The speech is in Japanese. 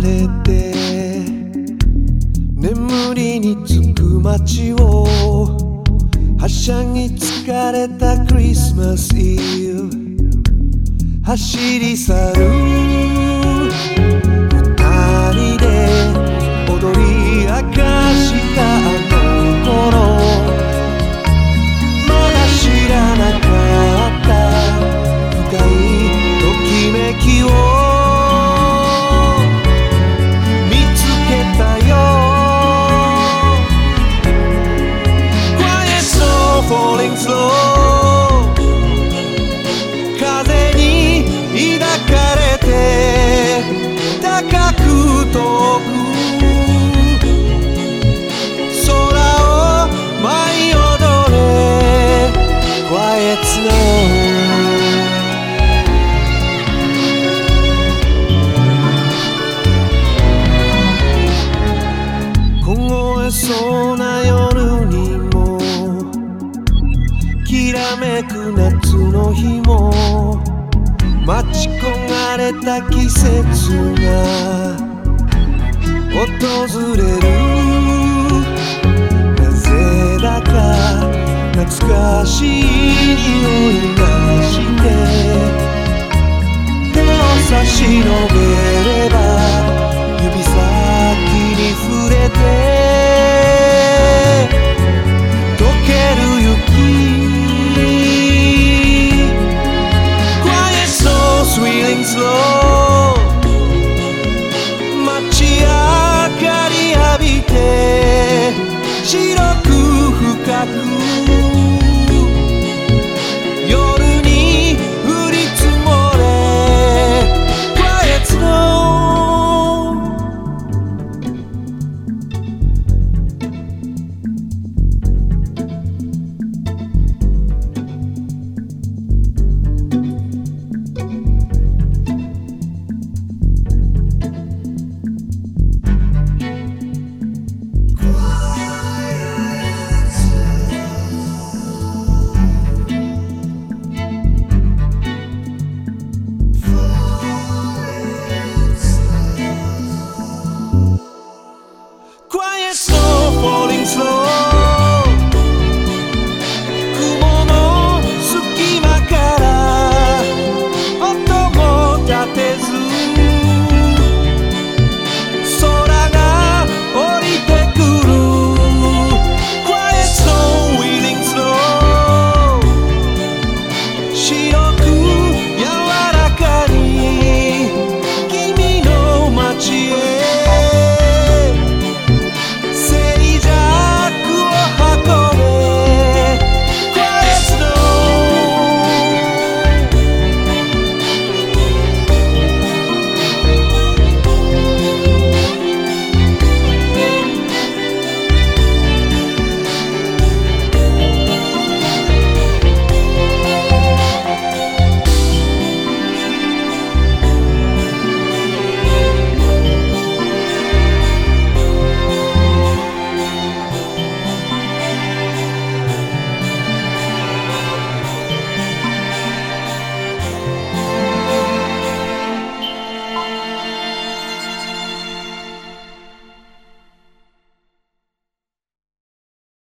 れて眠りにつく街をはしゃぎ疲れたクリスマスイブ走り去る。二人で踊り明かしためく夏の日も待ち焦がれた季節が訪れる。なぜだか懐かしい匂いがして